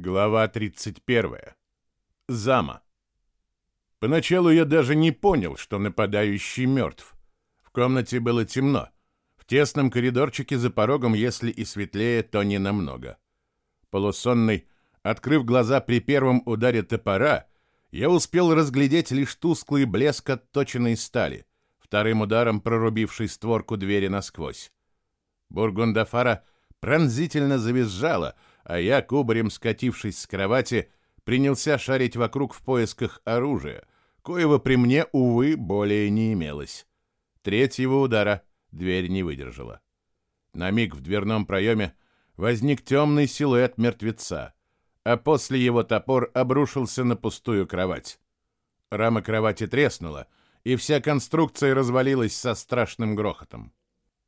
Глава 31. Зама. Поначалу я даже не понял, что нападающий мертв. В комнате было темно. В тесном коридорчике за порогом, если и светлее, то не намного. Полусонный, открыв глаза при первом ударе топора, я успел разглядеть лишь тусклый блеск отточенной стали, вторым ударом прорубивший створку двери насквозь. Бургундафара пронзительно завизжала — а я, кубарем скатившись с кровати, принялся шарить вокруг в поисках оружия, коего при мне, увы, более не имелось. Третьего удара дверь не выдержала. На миг в дверном проеме возник темный силуэт мертвеца, а после его топор обрушился на пустую кровать. Рама кровати треснула, и вся конструкция развалилась со страшным грохотом.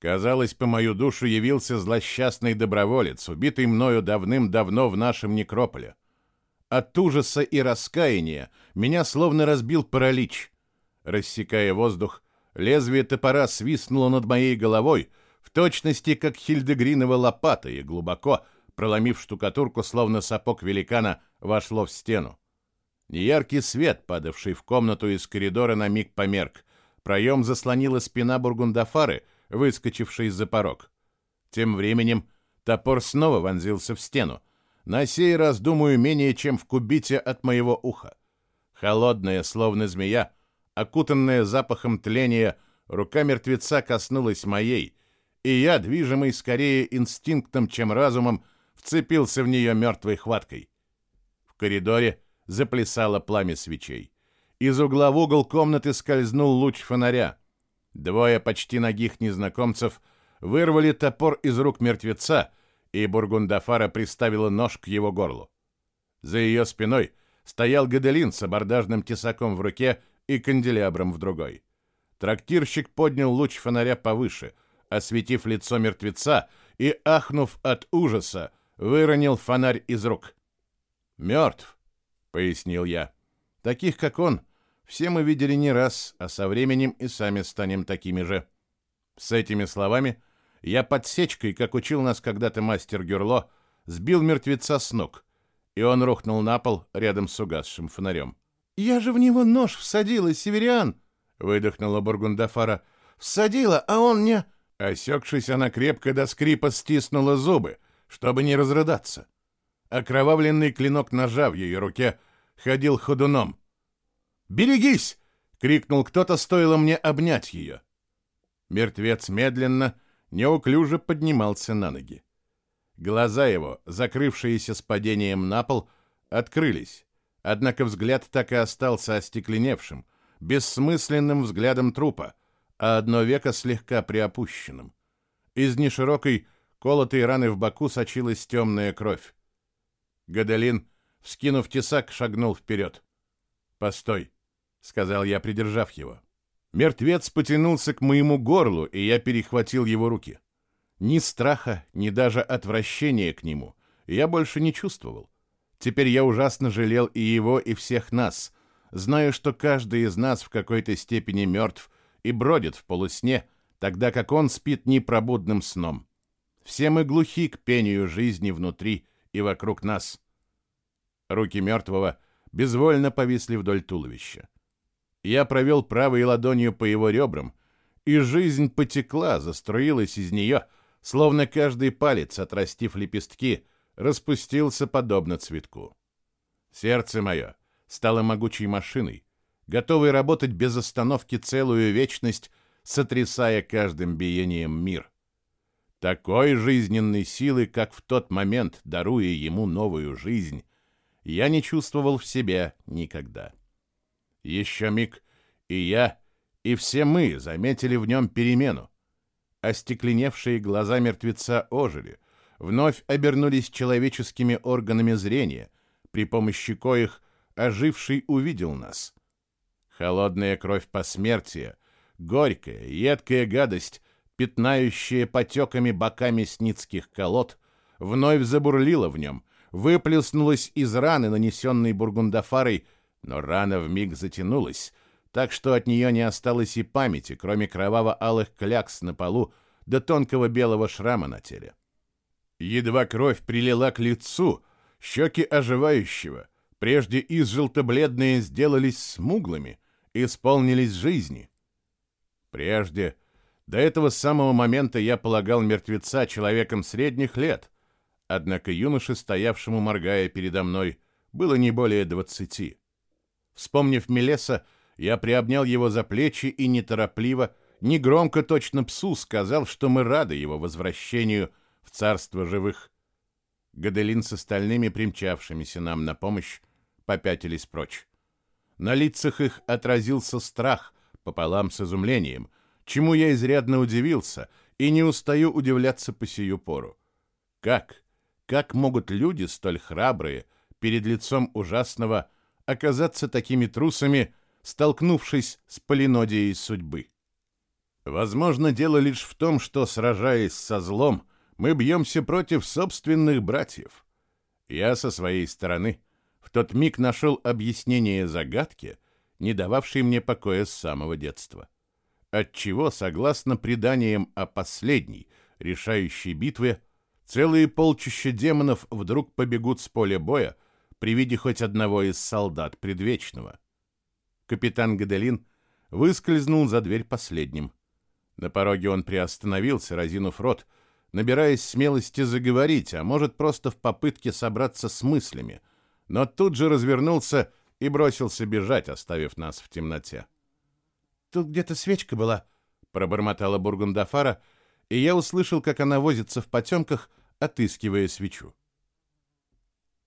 Казалось, по мою душу явился злосчастный доброволец, убитый мною давным-давно в нашем некрополе. От ужаса и раскаяния меня словно разбил паралич. Рассекая воздух, лезвие топора свистнуло над моей головой, в точности как Хильдегринова лопата, и глубоко, проломив штукатурку, словно сапог великана, вошло в стену. Неяркий свет, падавший в комнату из коридора, на миг померк. Проем заслонила спина Бургундафары — выскочивший за порог. Тем временем топор снова вонзился в стену. На сей раз, думаю, менее чем в кубите от моего уха. Холодная, словно змея, окутанная запахом тления, рука мертвеца коснулась моей, и я, движимый скорее инстинктом, чем разумом, вцепился в нее мертвой хваткой. В коридоре заплясало пламя свечей. Из угла в угол комнаты скользнул луч фонаря. Двое почти ногих незнакомцев вырвали топор из рук мертвеца, и Бургундафара приставила нож к его горлу. За ее спиной стоял Гаделин с абордажным тесаком в руке и канделябром в другой. Трактирщик поднял луч фонаря повыше, осветив лицо мертвеца, и, ахнув от ужаса, выронил фонарь из рук. «Мертв», — пояснил я. «Таких, как он, все мы видели не раз, а со временем и сами станем такими же. С этими словами я подсечкой, как учил нас когда-то мастер Гюрло, сбил мертвеца с ног, и он рухнул на пол рядом с угасшим фонарем. «Я же в него нож всадила, северян!» — выдохнула Бургундафара. «Всадила, а он не...» Осекшись, она крепко до скрипа стиснула зубы, чтобы не разрыдаться. Окровавленный клинок ножа в ее руке ходил ходуном. «Берегись!» — крикнул кто-то, стоило мне обнять ее. Мертвец медленно, неуклюже поднимался на ноги. Глаза его, закрывшиеся с падением на пол, открылись, однако взгляд так и остался остекленевшим, бессмысленным взглядом трупа, а одно веко слегка приопущенным. Из неширокой, колотой раны в боку сочилась темная кровь. Гадалин, вскинув тесак, шагнул вперед. «Постой!» — сказал я, придержав его. Мертвец потянулся к моему горлу, и я перехватил его руки. Ни страха, ни даже отвращения к нему я больше не чувствовал. Теперь я ужасно жалел и его, и всех нас, зная, что каждый из нас в какой-то степени мертв и бродит в полусне, тогда как он спит непробудным сном. Все мы глухи к пению жизни внутри и вокруг нас. Руки мертвого безвольно повисли вдоль туловища. Я провел правой ладонью по его ребрам, и жизнь потекла, заструилась из нее, словно каждый палец, отрастив лепестки, распустился подобно цветку. Сердце мое стало могучей машиной, готовой работать без остановки целую вечность, сотрясая каждым биением мир. Такой жизненной силы, как в тот момент, даруя ему новую жизнь, я не чувствовал в себе никогда. Еще миг, и я, и все мы заметили в нем перемену. Остекленевшие глаза мертвеца ожили, вновь обернулись человеческими органами зрения, при помощи коих оживший увидел нас. Холодная кровь посмертия, горькая, едкая гадость, пятнающая потеками бока мясницких колод, вновь забурлила в нем, выплеснулась из раны, нанесенной бургундафарой, но рана вмиг затянулась, так что от нее не осталось и памяти, кроме кроваво-алых клякс на полу до тонкого белого шрама на теле. Едва кровь прилила к лицу, щеки оживающего, прежде изжелто-бледные, сделались смуглыми, исполнились жизни. Прежде, до этого самого момента я полагал мертвеца человеком средних лет, однако юноше, стоявшему, моргая передо мной, было не более двадцати. Вспомнив Мелеса, я приобнял его за плечи и неторопливо, негромко точно псу сказал, что мы рады его возвращению в царство живых. Гаделин с остальными, примчавшимися нам на помощь, попятились прочь. На лицах их отразился страх пополам с изумлением, чему я изрядно удивился и не устаю удивляться по сию пору. Как, как могут люди столь храбрые перед лицом ужасного оказаться такими трусами, столкнувшись с полинодией судьбы? Возможно, дело лишь в том, что, сражаясь со злом, мы бьемся против собственных братьев. Я со своей стороны в тот миг нашел объяснение загадки, не дававшей мне покоя с самого детства. Отчего, согласно преданиям о последней, решающей битве, целые полчища демонов вдруг побегут с поля боя при виде хоть одного из солдат предвечного. Капитан Гаделин выскользнул за дверь последним. На пороге он приостановился, разинув рот, набираясь смелости заговорить, а может, просто в попытке собраться с мыслями, но тут же развернулся и бросился бежать, оставив нас в темноте. «Тут где-то свечка была», — пробормотала Бургундафара, и я услышал, как она возится в потемках, отыскивая свечу.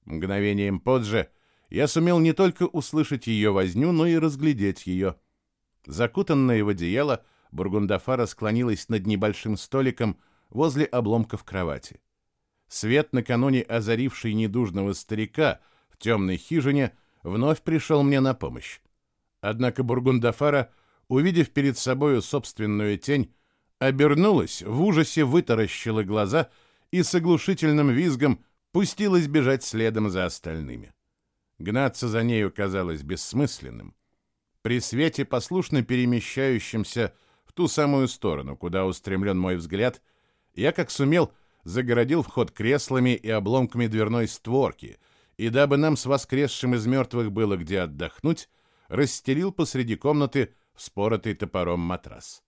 Мгновением позже я сумел не только услышать ее возню, но и разглядеть ее. Закутанная в одеяло, Бургундафара склонилась над небольшим столиком возле обломков кровати. Свет, накануне озаривший недужного старика в темной хижине, вновь пришел мне на помощь. Однако Бургундафара, увидев перед собою собственную тень, обернулась, в ужасе вытаращила глаза и с оглушительным визгом пустилась бежать следом за остальными. Гнаться за нею казалось бессмысленным. При свете, послушно перемещающемся в ту самую сторону, куда устремлен мой взгляд, я, как сумел, загородил вход креслами и обломками дверной створки, и дабы нам с воскресшим из мертвых было где отдохнуть, расстелил посреди комнаты вспоротый топором матрас.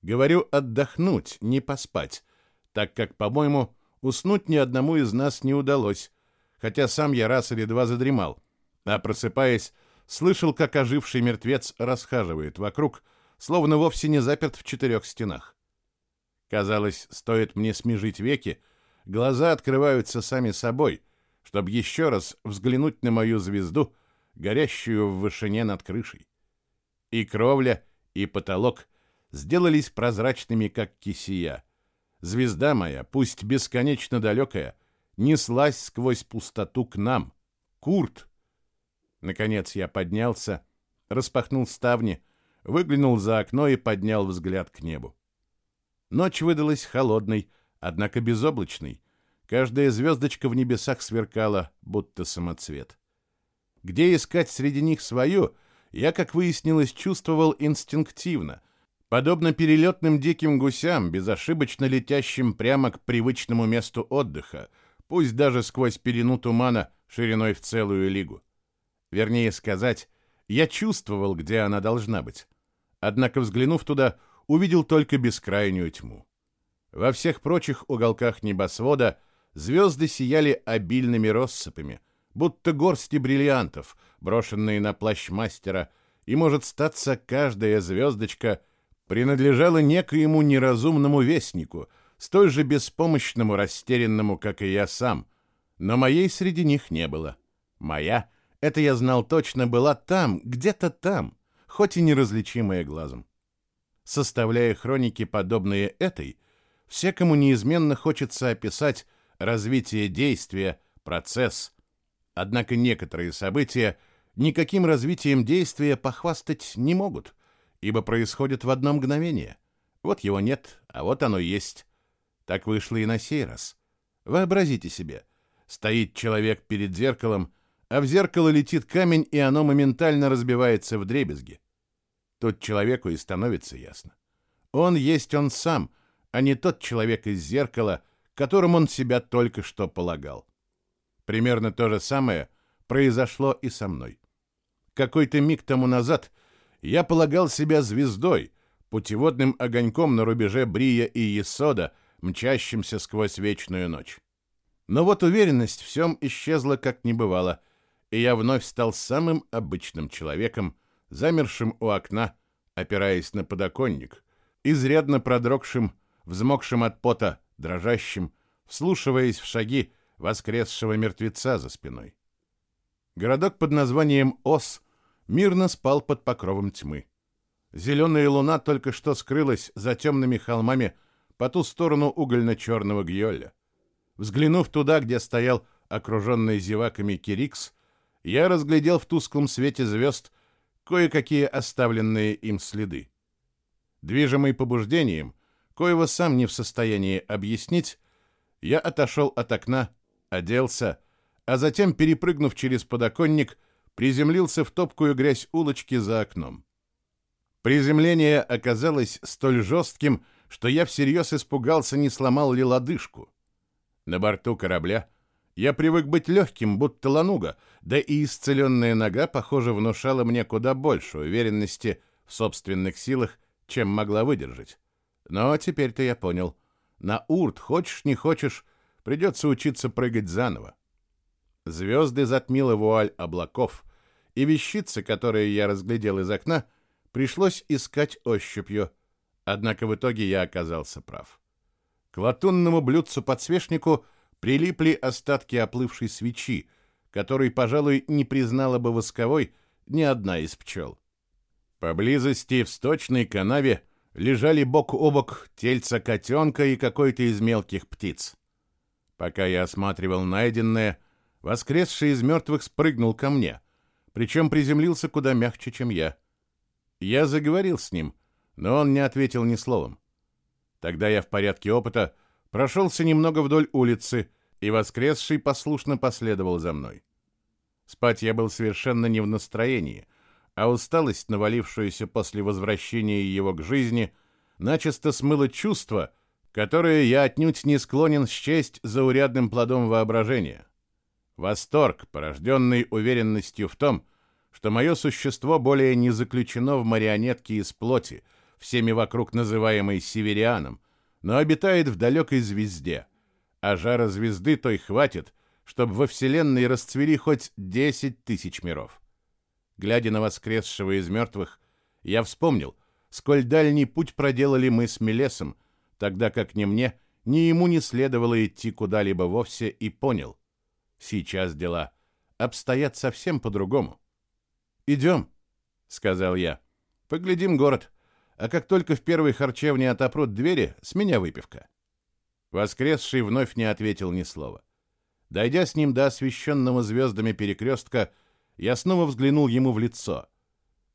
Говорю «отдохнуть», не поспать, так как, по-моему, уснуть ни одному из нас не удалось, хотя сам я раз или два задремал, а, просыпаясь, слышал, как оживший мертвец расхаживает вокруг, словно вовсе не заперт в четырех стенах. Казалось, стоит мне смежить веки, глаза открываются сами собой, чтобы еще раз взглянуть на мою звезду, горящую в вышине над крышей. И кровля, и потолок сделались прозрачными, как кисия. Звезда моя, пусть бесконечно далекая, неслась сквозь пустоту к нам. Курт! Наконец я поднялся, распахнул ставни, выглянул за окно и поднял взгляд к небу. Ночь выдалась холодной, однако безоблачной. Каждая звездочка в небесах сверкала, будто самоцвет. Где искать среди них свою, я, как выяснилось, чувствовал инстинктивно, подобно перелетным диким гусям, безошибочно летящим прямо к привычному месту отдыха, пусть даже сквозь перену тумана шириной в целую лигу. Вернее сказать, я чувствовал, где она должна быть. Однако, взглянув туда, увидел только бескрайнюю тьму. Во всех прочих уголках небосвода звезды сияли обильными россыпями, будто горсти бриллиантов, брошенные на плащ мастера, и, может статься, каждая звездочка принадлежала некоему неразумному вестнику, столь же беспомощному, растерянному, как и я сам. Но моей среди них не было. Моя, это я знал точно, была там, где-то там, хоть и неразличимая глазом. Составляя хроники, подобные этой, всякому неизменно хочется описать развитие действия, процесс. Однако некоторые события никаким развитием действия похвастать не могут, ибо происходят в одно мгновение. Вот его нет, а вот оно есть. Так вышло и на сей раз. Вообразите себе, стоит человек перед зеркалом, а в зеркало летит камень, и оно моментально разбивается в дребезги. Тут человеку и становится ясно. Он есть он сам, а не тот человек из зеркала, которым он себя только что полагал. Примерно то же самое произошло и со мной. Какой-то миг тому назад я полагал себя звездой, путеводным огоньком на рубеже Брия и Есода, мчащимся сквозь вечную ночь. Но вот уверенность в всем исчезла, как не бывало, и я вновь стал самым обычным человеком, замершим у окна, опираясь на подоконник, изрядно продрогшим, взмокшим от пота, дрожащим, вслушиваясь в шаги воскресшего мертвеца за спиной. Городок под названием Ос мирно спал под покровом тьмы. Зеленая луна только что скрылась за темными холмами по ту сторону угольно-черного Гьолля. Взглянув туда, где стоял окруженный зеваками Кирикс, я разглядел в тусклом свете звезд кое-какие оставленные им следы. Движимый побуждением, коего сам не в состоянии объяснить, я отошел от окна, оделся, а затем, перепрыгнув через подоконник, приземлился в топкую грязь улочки за окном. Приземление оказалось столь жестким, что я всерьез испугался, не сломал ли лодыжку. На борту корабля я привык быть легким, будто лануга, да и исцеленная нога, похоже, внушала мне куда больше уверенности в собственных силах, чем могла выдержать. Но теперь-то я понял. На урт, хочешь не хочешь, придется учиться прыгать заново. Звезды затмила вуаль облаков, и вещицы, которые я разглядел из окна, пришлось искать ощупью, однако в итоге я оказался прав. К латунному блюдцу-подсвечнику прилипли остатки оплывшей свечи, которой, пожалуй, не признала бы восковой ни одна из пчел. Поблизости в сточной канаве лежали бок о бок тельца котенка и какой-то из мелких птиц. Пока я осматривал найденное, воскресший из мертвых спрыгнул ко мне, причем приземлился куда мягче, чем я. Я заговорил с ним, но он не ответил ни словом. Тогда я в порядке опыта прошелся немного вдоль улицы, и воскресший послушно последовал за мной. Спать я был совершенно не в настроении, а усталость, навалившуюся после возвращения его к жизни, начисто смыла чувство, которое я отнюдь не склонен счесть заурядным плодом воображения. Восторг, порожденный уверенностью в том, что мое существо более не заключено в марионетке из плоти, всеми вокруг называемой северианом, но обитает в далекой звезде, а жара звезды той хватит, чтобы во Вселенной расцвели хоть десять тысяч миров. Глядя на воскресшего из мертвых, я вспомнил, сколь дальний путь проделали мы с Мелесом, тогда как ни мне, ни ему не следовало идти куда-либо вовсе, и понял. Сейчас дела обстоят совсем по-другому. «Идем», — сказал я. «Поглядим город а как только в первой харчевне отопрут двери, с меня выпивка. Воскресший вновь не ответил ни слова. Дойдя с ним до освещенного звездами перекрестка, я снова взглянул ему в лицо.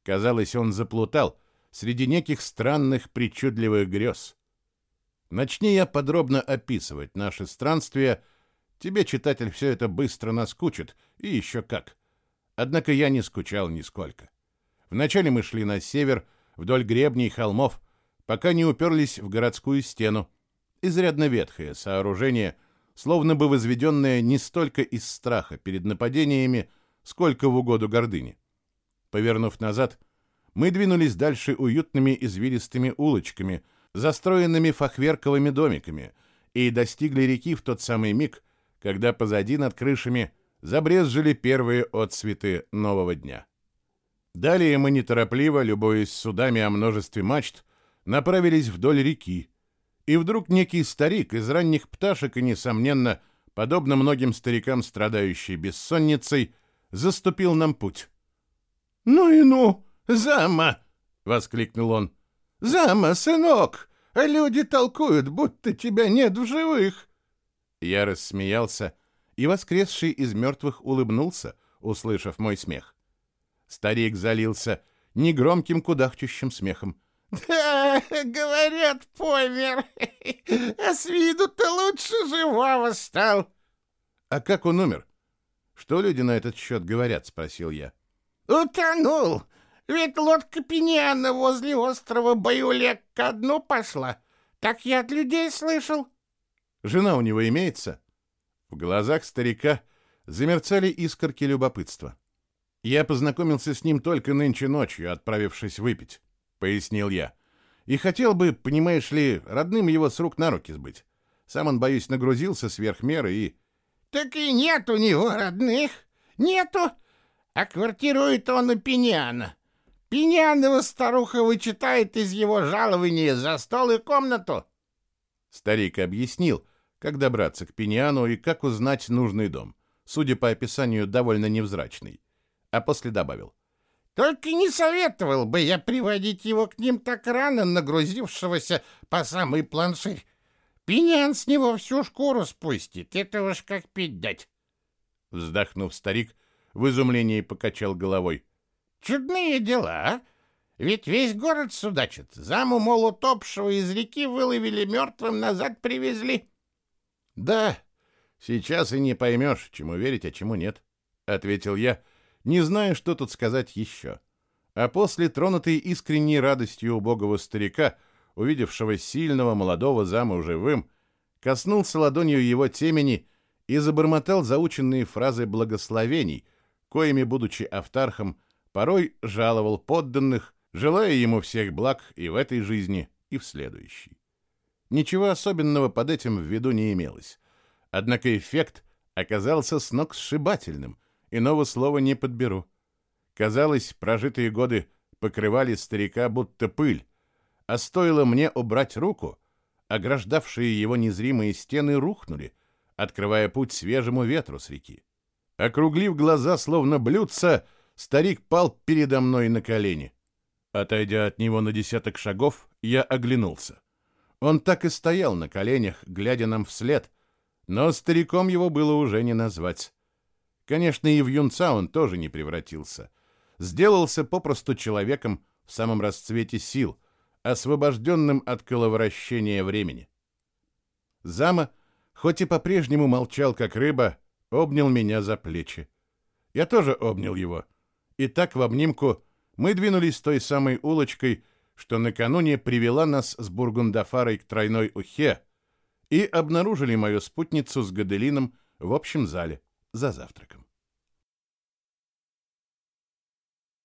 Казалось, он заплутал среди неких странных причудливых грез. Начни я подробно описывать наши странствия, тебе, читатель, все это быстро наскучит, и еще как. Однако я не скучал нисколько. Вначале мы шли на север, вдоль гребней холмов, пока не уперлись в городскую стену. Изрядно ветхое сооружение, словно бы возведенное не столько из страха перед нападениями, сколько в угоду гордыни. Повернув назад, мы двинулись дальше уютными извилистыми улочками, застроенными фахверковыми домиками, и достигли реки в тот самый миг, когда позади над крышами забрезжили первые отсветы нового дня. Далее мы неторопливо, любуясь судами о множестве мачт, направились вдоль реки. И вдруг некий старик из ранних пташек и, несомненно, подобно многим старикам, страдающий бессонницей, заступил нам путь. «Ну и ну, зама!» — воскликнул он. «Зама, сынок! Люди толкуют, будто тебя нет в живых!» Я рассмеялся, и воскресший из мертвых улыбнулся, услышав мой смех. Старик залился негромким кудахчущим смехом. «Да, говорят, помер. А с виду-то лучше живого стал». «А как он умер? Что люди на этот счет говорят?» — спросил я. «Утонул. Ведь лодка Пениана возле острова Баюлек ко дну пошла. Так я от людей слышал». «Жена у него имеется?» В глазах старика замерцали искорки любопытства. «Я познакомился с ним только нынче ночью, отправившись выпить», — пояснил я. «И хотел бы, понимаешь ли, родным его с рук на руки сбыть. Сам он, боюсь, нагрузился сверх меры и...» «Так и нет у него родных. Нету. А квартирует он у Пеняна. Пенянова старуха вычитает из его жалования за стол и комнату». Старик объяснил, как добраться к Пениану и как узнать нужный дом, судя по описанию, довольно невзрачный. А после добавил. «Только не советовал бы я приводить его к ним так рано, нагрузившегося по самый планширь. Пенян с него всю шкуру спустит, это уж как пить дать». Вздохнув, старик в изумлении покачал головой. «Чудные дела, а? Ведь весь город судачит. Заму, мол, утопшего из реки выловили мертвым, назад привезли». «Да, сейчас и не поймешь, чему верить, а чему нет», — ответил я, не зная, что тут сказать еще. А после, тронутой искренней радостью убогого старика, увидевшего сильного молодого зама живым, коснулся ладонью его темени и забормотал заученные фразы благословений, коими, будучи автархом, порой жаловал подданных, желая ему всех благ и в этой жизни, и в следующей. Ничего особенного под этим в виду не имелось. Однако эффект оказался сногсшибательным, иного слова не подберу. Казалось, прожитые годы покрывали старика будто пыль, а стоило мне убрать руку, ограждавшие его незримые стены рухнули, открывая путь свежему ветру с реки. Округлив глаза, словно блюдца, старик пал передо мной на колени. Отойдя от него на десяток шагов, я оглянулся. Он так и стоял на коленях, глядя нам вслед, но стариком его было уже не назвать. Конечно, и в юнца он тоже не превратился. Сделался попросту человеком в самом расцвете сил, освобожденным от коловращения времени. Зама, хоть и по-прежнему молчал, как рыба, обнял меня за плечи. Я тоже обнял его. И так в обнимку мы двинулись той самой улочкой, что накануне привела нас с Бургундафарой к тройной ухе, и обнаружили мою спутницу с Гаделином в общем зале за завтраком.